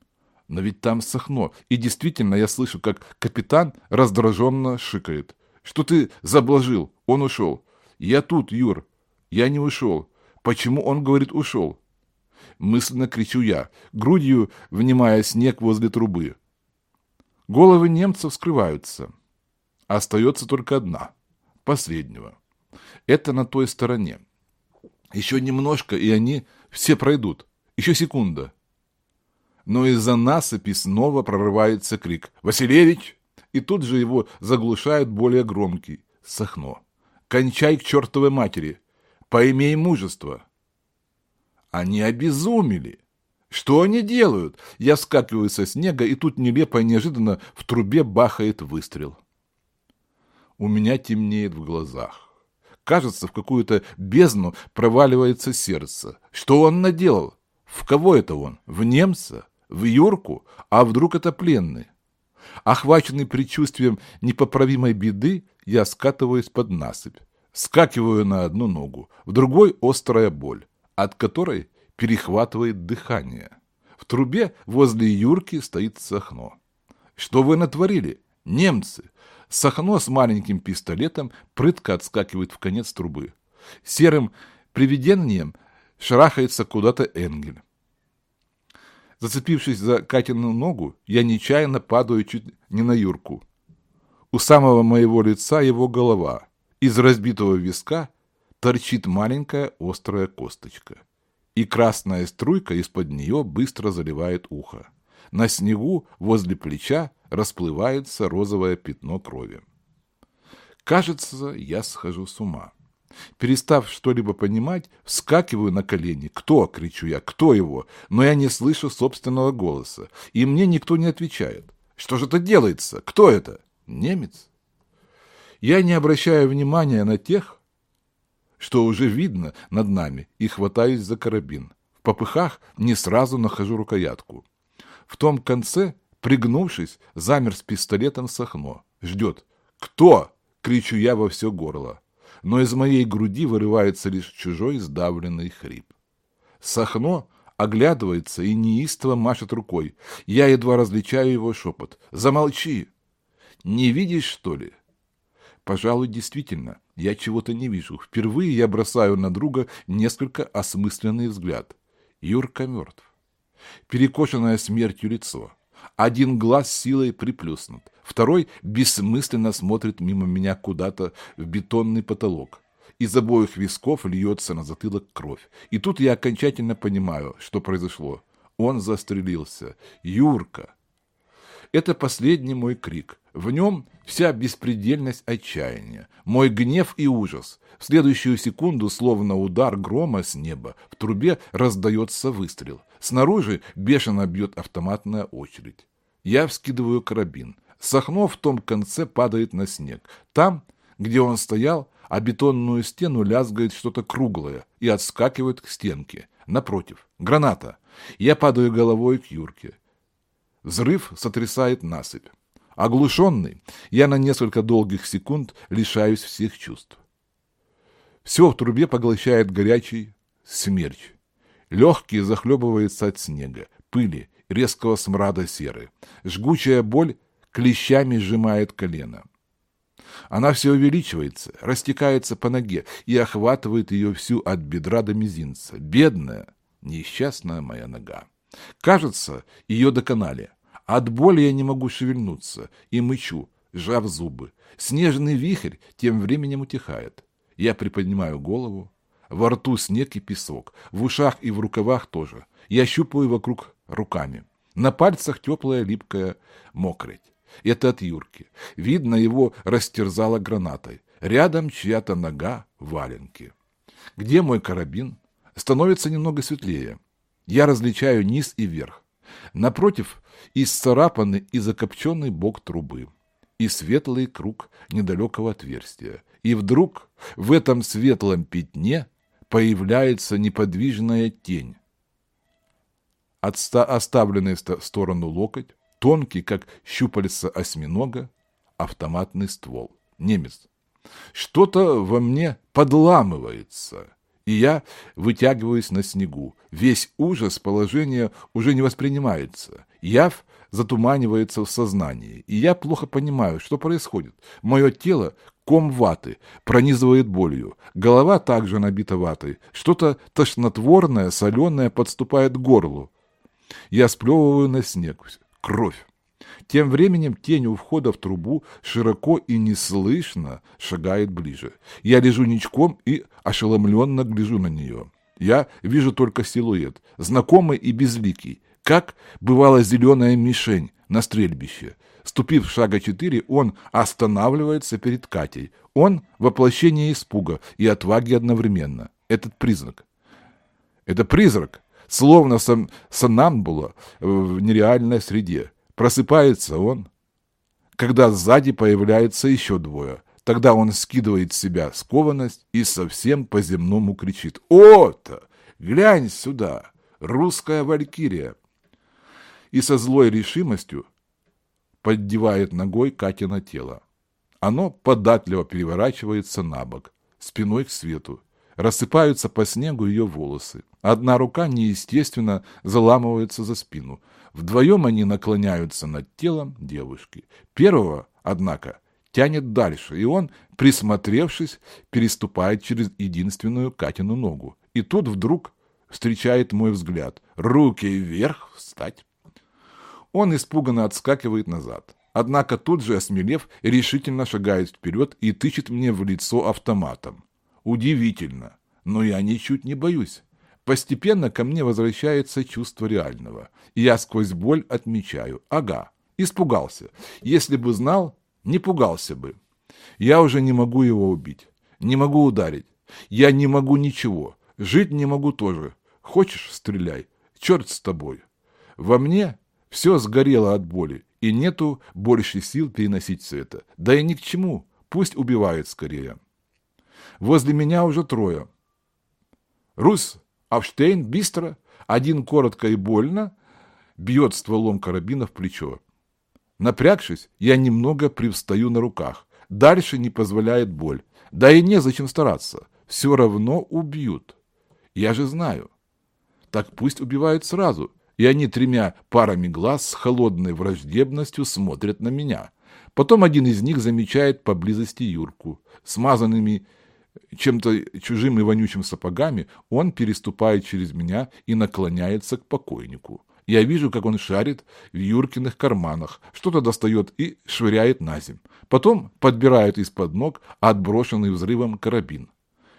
[SPEAKER 1] Но ведь там Сахно. И действительно я слышу, как капитан раздраженно шикает. Что ты заблажил? Он ушел. Я тут, Юр. Я не ушел. Почему он говорит ушел? Мысленно кричу я, грудью внимая снег возле трубы. Головы немцев скрываются. Остается только одна, последнего. Это на той стороне. Еще немножко, и они все пройдут. Еще секунда но из-за насыпи снова прорывается крик «Василевич!» и тут же его заглушает более громкий «Сахно!» «Кончай к чертовой матери! Поимей мужество!» Они обезумели! Что они делают? Я скакиваю со снега, и тут нелепо и неожиданно в трубе бахает выстрел. У меня темнеет в глазах. Кажется, в какую-то бездну проваливается сердце. Что он наделал? В кого это он? В немца? в Юрку, а вдруг это пленный? Охваченный предчувствием непоправимой беды, я скатываюсь под насыпь, скакиваю на одну ногу, в другой острая боль, от которой перехватывает дыхание. В трубе возле Юрки стоит Сахно. Что вы натворили? Немцы! Сахно с маленьким пистолетом прытко отскакивает в конец трубы. Серым привидением шарахается куда-то Энгель. Зацепившись за Катину ногу, я нечаянно падаю чуть не на Юрку. У самого моего лица его голова. Из разбитого виска торчит маленькая острая косточка. И красная струйка из-под нее быстро заливает ухо. На снегу возле плеча расплывается розовое пятно крови. Кажется, я схожу с ума. Перестав что-либо понимать, вскакиваю на колени. «Кто?» — кричу я. «Кто его?» Но я не слышу собственного голоса. И мне никто не отвечает. «Что же это делается? Кто это?» «Немец?» Я не обращаю внимания на тех, что уже видно над нами, и хватаюсь за карабин. В попыхах не сразу нахожу рукоятку. В том конце, пригнувшись, замер с пистолетом Сахно. Ждет. «Кто?» — кричу я во все горло но из моей груди вырывается лишь чужой сдавленный хрип. Сахно оглядывается и неистово машет рукой. Я едва различаю его шепот. «Замолчи!» «Не видишь, что ли?» Пожалуй, действительно, я чего-то не вижу. Впервые я бросаю на друга несколько осмысленный взгляд. Юрка мертв. Перекошенное смертью лицо. Один глаз силой приплюснут, второй бессмысленно смотрит мимо меня куда-то в бетонный потолок. Из обоих висков льется на затылок кровь. И тут я окончательно понимаю, что произошло. Он застрелился. Юрка! Это последний мой крик. В нем вся беспредельность отчаяния, мой гнев и ужас. В следующую секунду, словно удар грома с неба, в трубе раздается выстрел. Снаружи бешено бьет автоматная очередь. Я вскидываю карабин. Сахно в том конце падает на снег. Там, где он стоял, а бетонную стену лязгает что-то круглое и отскакивает к стенке. Напротив. Граната. Я падаю головой к Юрке. Взрыв сотрясает насыпь. Оглушенный, я на несколько долгих секунд лишаюсь всех чувств. Все в трубе поглощает горячий смерч. Легкие захлебываются от снега, пыли, резкого смрада серы. Жгучая боль клещами сжимает колено. Она все увеличивается, растекается по ноге и охватывает ее всю от бедра до мизинца. Бедная, несчастная моя нога. Кажется, ее доконали. От боли я не могу шевельнуться и мычу, сжав зубы. Снежный вихрь тем временем утихает. Я приподнимаю голову, во рту снег и песок, в ушах и в рукавах тоже. Я щупаю вокруг руками. На пальцах теплая липкая мокроть. Это от Юрки. Видно, его растерзало гранатой. Рядом чья-то нога в валенке. Где мой карабин? Становится немного светлее. Я различаю низ и верх. Напротив, исцарапанный и закопченный бок трубы, и светлый круг недалекого отверстия. И вдруг в этом светлом пятне появляется неподвижная тень. Отста оставленный в сторону локоть, тонкий, как щупальца осьминога, автоматный ствол. Немец. Что-то во мне подламывается, и я вытягиваюсь на снегу. Весь ужас положения уже не воспринимается. Яв затуманивается в сознании, и я плохо понимаю, что происходит. Мое тело ком ваты, пронизывает болью. Голова также набита ватой. Что-то тошнотворное, соленое подступает к горлу. Я сплевываю на снег. Кровь. Тем временем тень у входа в трубу широко и неслышно шагает ближе. Я лежу ничком и ошеломленно гляжу на нее. Я вижу только силуэт, знакомый и безликий, как бывала зеленая мишень на стрельбище. Ступив шага четыре, он останавливается перед Катей. Он – воплощение испуга и отваги одновременно. Этот признак. Это призрак, словно сам, санамбула в нереальной среде. Просыпается он, когда сзади появляется еще двое. Тогда он скидывает с себя скованность и совсем по-земному кричит «О-то! Глянь сюда! Русская валькирия!» И со злой решимостью поддевает ногой Катина тело. Оно податливо переворачивается на бок, спиной к свету. Рассыпаются по снегу ее волосы. Одна рука неестественно заламывается за спину. Вдвоем они наклоняются над телом девушки. Первого, однако, тянет дальше, и он, присмотревшись, переступает через единственную Катину ногу. И тут вдруг встречает мой взгляд. Руки вверх, встать. Он испуганно отскакивает назад. Однако тут же, осмелев, решительно шагает вперед и тычет мне в лицо автоматом. Удивительно, но я ничуть не боюсь. Постепенно ко мне возвращается чувство реального. И я сквозь боль отмечаю. Ага, испугался. Если бы знал, не пугался бы. Я уже не могу его убить. Не могу ударить. Я не могу ничего. Жить не могу тоже. Хочешь, стреляй. Черт с тобой. Во мне все сгорело от боли, и нету больше сил переносить все это. Да и ни к чему, пусть убивает скорее. Возле меня уже трое. Рус, Авштейн, быстро, один коротко и больно, бьет стволом карабина в плечо. Напрягшись, я немного привстаю на руках. Дальше не позволяет боль. Да и незачем стараться. Все равно убьют. Я же знаю. Так пусть убивают сразу и они тремя парами глаз с холодной враждебностью смотрят на меня. Потом один из них замечает поблизости Юрку. Смазанными чем-то чужим и вонючим сапогами он переступает через меня и наклоняется к покойнику. Я вижу, как он шарит в Юркиных карманах, что-то достает и швыряет на земь. Потом подбирает из-под ног отброшенный взрывом карабин.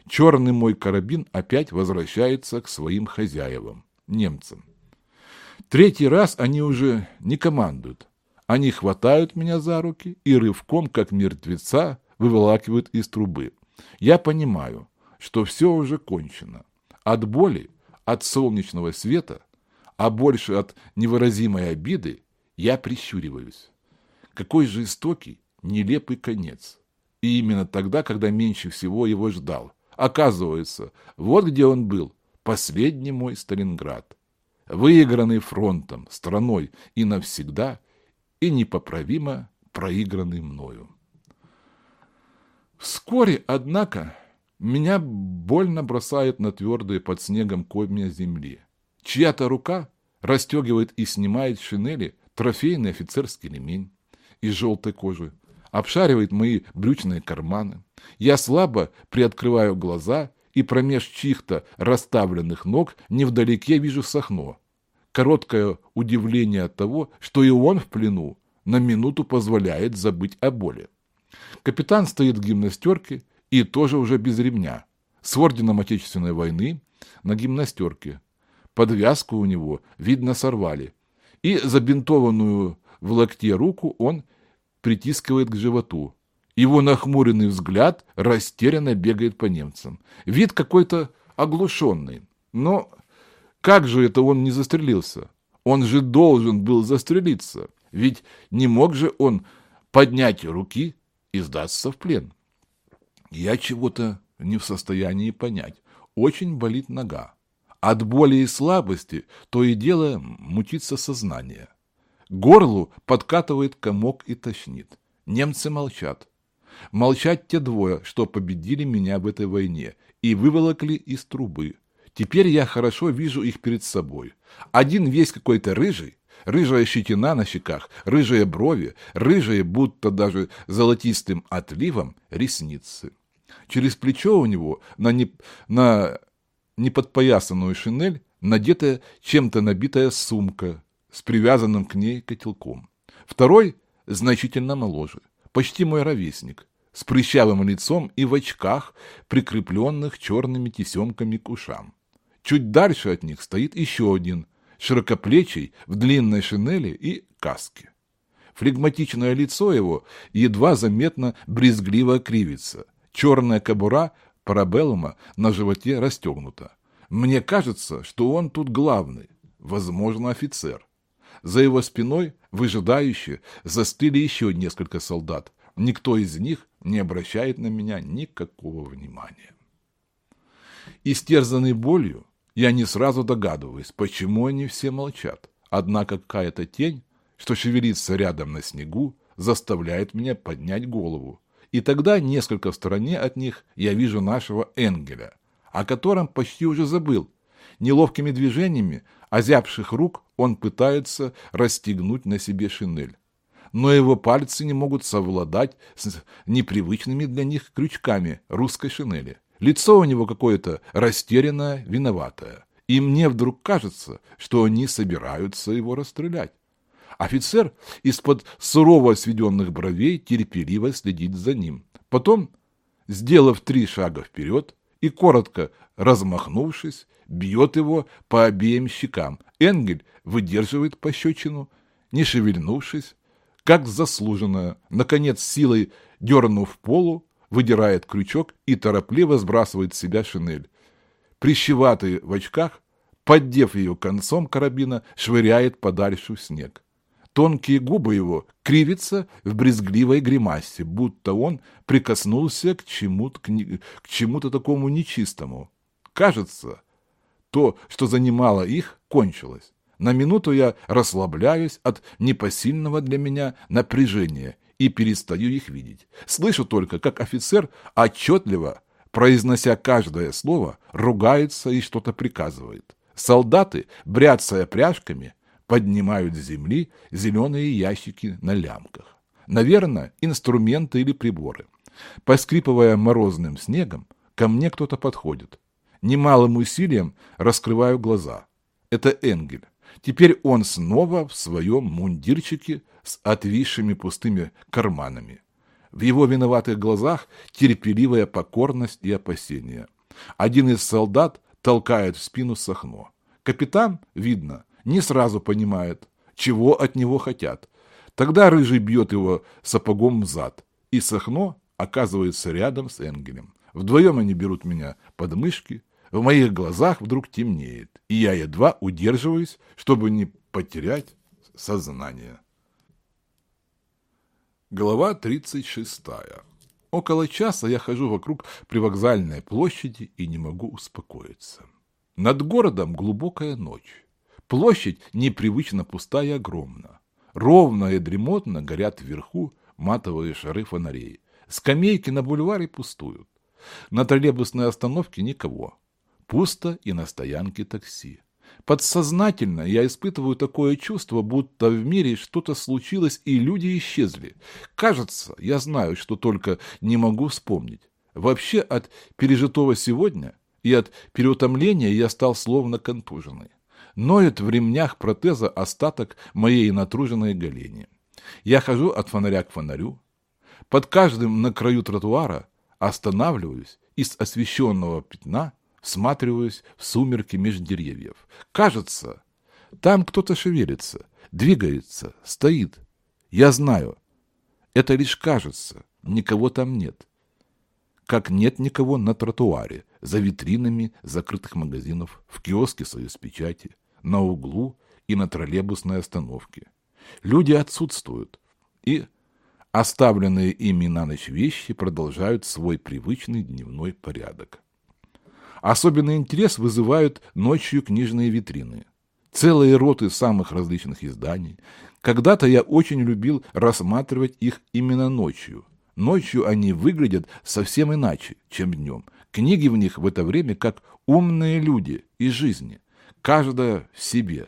[SPEAKER 1] Черный мой карабин опять возвращается к своим хозяевам, немцам. Третий раз они уже не командуют. Они хватают меня за руки и рывком, как мертвеца, выволакивают из трубы. Я понимаю, что все уже кончено. От боли, от солнечного света, а больше от невыразимой обиды, я прищуриваюсь. Какой жестокий, нелепый конец. И именно тогда, когда меньше всего его ждал. Оказывается, вот где он был, последний мой Сталинград выигранный фронтом, страной и навсегда, и непоправимо проигранный мною. Вскоре, однако, меня больно бросает на твердые под снегом комья земли. Чья-то рука расстегивает и снимает шинели трофейный офицерский ремень из желтой кожи, обшаривает мои брючные карманы. Я слабо приоткрываю глаза и промеж чьих-то расставленных ног невдалеке вижу Сахно. Короткое удивление от того, что и он в плену, на минуту позволяет забыть о боли. Капитан стоит в гимнастерке и тоже уже без ремня, с орденом Отечественной войны на гимнастерке. Подвязку у него, видно, сорвали. И забинтованную в локте руку он притискивает к животу. Его нахмуренный взгляд растерянно бегает по немцам. Вид какой-то оглушенный. Но как же это он не застрелился? Он же должен был застрелиться, ведь не мог же он поднять руки и сдаться в плен. Я чего-то не в состоянии понять. Очень болит нога. От боли и слабости то и дело мутится сознание. Горлу подкатывает комок и тошнит. Немцы молчат. Молчат те двое, что победили меня в этой войне и выволокли из трубы. Теперь я хорошо вижу их перед собой. Один весь какой-то рыжий, рыжая щетина на щеках, рыжие брови, рыжие, будто даже золотистым отливом, ресницы. Через плечо у него на, не, на неподпоясанную шинель надетая чем-то набитая сумка с привязанным к ней котелком. Второй значительно моложе, почти мой ровесник, с прыщавым лицом и в очках, прикрепленных черными тесемками к ушам. Чуть дальше от них стоит еще один, широкоплечий, в длинной шинели и каске. Флегматичное лицо его едва заметно брезгливо кривится. Черная кобура парабеллума на животе расстегнута. Мне кажется, что он тут главный, возможно, офицер. За его спиной, выжидающе, застыли еще несколько солдат. Никто из них не обращает на меня никакого внимания. Истерзанный болью, я не сразу догадываюсь, почему они все молчат. Однако какая-то тень, что шевелится рядом на снегу, заставляет меня поднять голову. И тогда несколько в стороне от них я вижу нашего Энгеля, о котором почти уже забыл. Неловкими движениями озябших рук он пытается расстегнуть на себе шинель. Но его пальцы не могут совладать с непривычными для них крючками русской шинели. Лицо у него какое-то растерянное, виноватое. И мне вдруг кажется, что они собираются его расстрелять. Офицер из-под сурово сведенных бровей терпеливо следит за ним. Потом, сделав три шага вперед и коротко размахнувшись, бьет его по обеим щекам. Энгель выдерживает пощечину, не шевельнувшись, как заслуженное, наконец силой дернув полу, выдирает крючок и торопливо сбрасывает с себя шинель. Прищеватый в очках, поддев ее концом карабина, швыряет подальше в снег. Тонкие губы его кривятся в брезгливой гримасе, будто он прикоснулся к чему-то, к чему-то такому нечистому. Кажется, то, что занимало их, кончилось. На минуту я расслабляюсь от непосильного для меня напряжения и перестаю их видеть. Слышу только, как офицер отчетливо, произнося каждое слово, ругается и что-то приказывает. Солдаты, бряцая пряжками, поднимают с земли зеленые ящики на лямках. Наверное, инструменты или приборы. Поскрипывая морозным снегом, ко мне кто-то подходит. Немалым усилием раскрываю глаза. Это Энгель. Теперь он снова в своем мундирчике с отвисшими пустыми карманами. В его виноватых глазах терпеливая покорность и опасение. Один из солдат толкает в спину Сахно. Капитан, видно, не сразу понимает, чего от него хотят. Тогда Рыжий бьет его сапогом в зад, и Сахно оказывается рядом с Энгелем. Вдвоем они берут меня под мышки, в моих глазах вдруг темнеет, и я едва удерживаюсь, чтобы не потерять сознание. Глава 36. Около часа я хожу вокруг привокзальной площади и не могу успокоиться. Над городом глубокая ночь. Площадь непривычно пустая и огромна. Ровно и дремотно горят вверху матовые шары фонарей. Скамейки на бульваре пустуют. На троллейбусной остановке никого. Пусто и на стоянке такси. Подсознательно я испытываю такое чувство, будто в мире что-то случилось и люди исчезли. Кажется, я знаю, что только не могу вспомнить. Вообще от пережитого сегодня и от переутомления я стал словно контуженный. Ноет в ремнях протеза остаток моей натруженной голени. Я хожу от фонаря к фонарю. Под каждым на краю тротуара останавливаюсь из освещенного пятна всматриваюсь в сумерки меж деревьев. Кажется, там кто-то шевелится, двигается, стоит. Я знаю, это лишь кажется, никого там нет. Как нет никого на тротуаре, за витринами закрытых магазинов, в киоске «Союз печати», на углу и на троллейбусной остановке. Люди отсутствуют, и оставленные ими на ночь вещи продолжают свой привычный дневной порядок. Особенный интерес вызывают ночью книжные витрины. Целые роты самых различных изданий. Когда-то я очень любил рассматривать их именно ночью. Ночью они выглядят совсем иначе, чем днем. Книги в них в это время как умные люди из жизни, каждая в себе.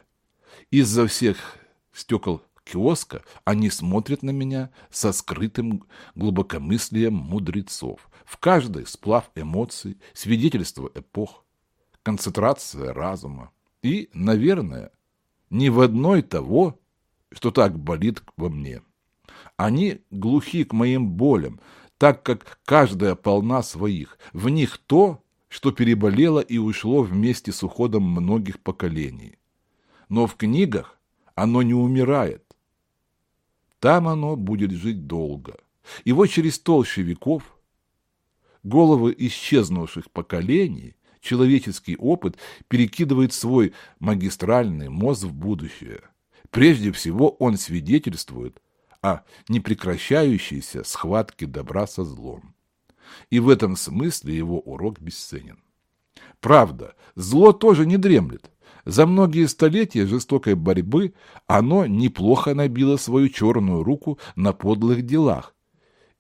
[SPEAKER 1] Из-за всех стекол киоска они смотрят на меня со скрытым глубокомыслием мудрецов. В каждой сплав эмоций, свидетельство эпох, концентрация разума. И, наверное, ни в одной того, что так болит во мне. Они глухи к моим болям, так как каждая полна своих. В них то, что переболело и ушло вместе с уходом многих поколений. Но в книгах оно не умирает. Там оно будет жить долго. И вот через толщи веков головы исчезнувших поколений человеческий опыт перекидывает свой магистральный мозг в будущее. Прежде всего он свидетельствует о непрекращающейся схватке добра со злом. И в этом смысле его урок бесценен. Правда, зло тоже не дремлет. За многие столетия жестокой борьбы оно неплохо набило свою черную руку на подлых делах.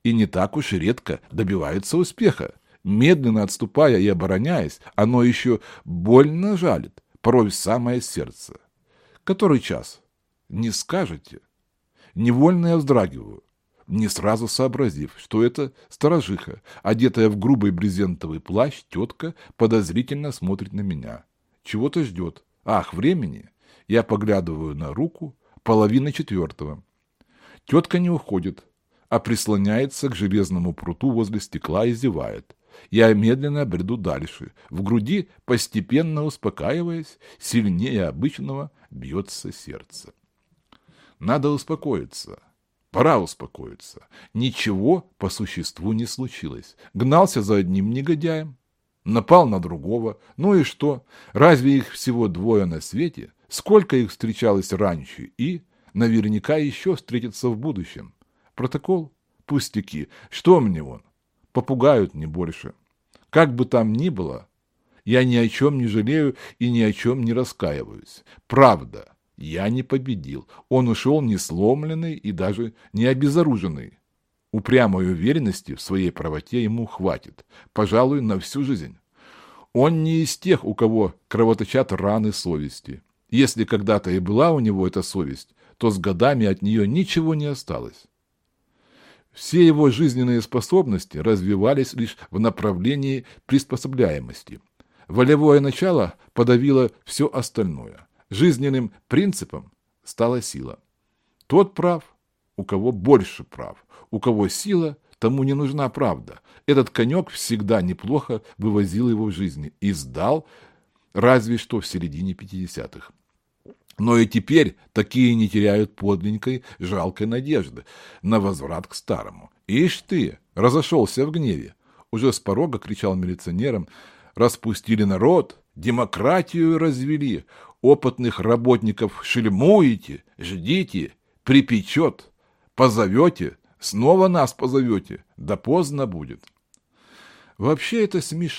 [SPEAKER 1] И не так уж редко добивается успеха. Медленно отступая и обороняясь, оно еще больно жалит, порой в самое сердце. Который час? Не скажете? Невольно я вздрагиваю, не сразу сообразив, что это сторожиха, одетая в грубый брезентовый плащ, тетка подозрительно смотрит на меня. Чего-то ждет. Ах, времени. Я поглядываю на руку, половина четвертого. Тетка не уходит, а прислоняется к железному пруту возле стекла и зевает. Я медленно бреду дальше. В груди, постепенно успокаиваясь, сильнее обычного бьется сердце. Надо успокоиться. Пора успокоиться. Ничего по существу не случилось. Гнался за одним негодяем, напал на другого. Ну и что? Разве их всего двое на свете? Сколько их встречалось раньше и наверняка еще встретится в будущем? Протокол? Пустяки. Что мне он? Попугают не больше. Как бы там ни было, я ни о чем не жалею и ни о чем не раскаиваюсь. Правда. Я не победил. Он ушел не сломленный и даже не обезоруженный. Упрямой уверенности в своей правоте ему хватит, пожалуй, на всю жизнь. Он не из тех, у кого кровоточат раны совести. Если когда-то и была у него эта совесть, то с годами от нее ничего не осталось. Все его жизненные способности развивались лишь в направлении приспособляемости. Волевое начало подавило все остальное – Жизненным принципом стала сила. Тот прав, у кого больше прав. У кого сила, тому не нужна правда. Этот конек всегда неплохо вывозил его в жизни и сдал разве что в середине 50-х. Но и теперь такие не теряют подлинной жалкой надежды на возврат к старому. Ишь ты, разошелся в гневе. Уже с порога кричал милиционерам, распустили народ, демократию развели, опытных работников шельмуете, ждите, припечет, позовете, снова нас позовете, да поздно будет. Вообще это смешно.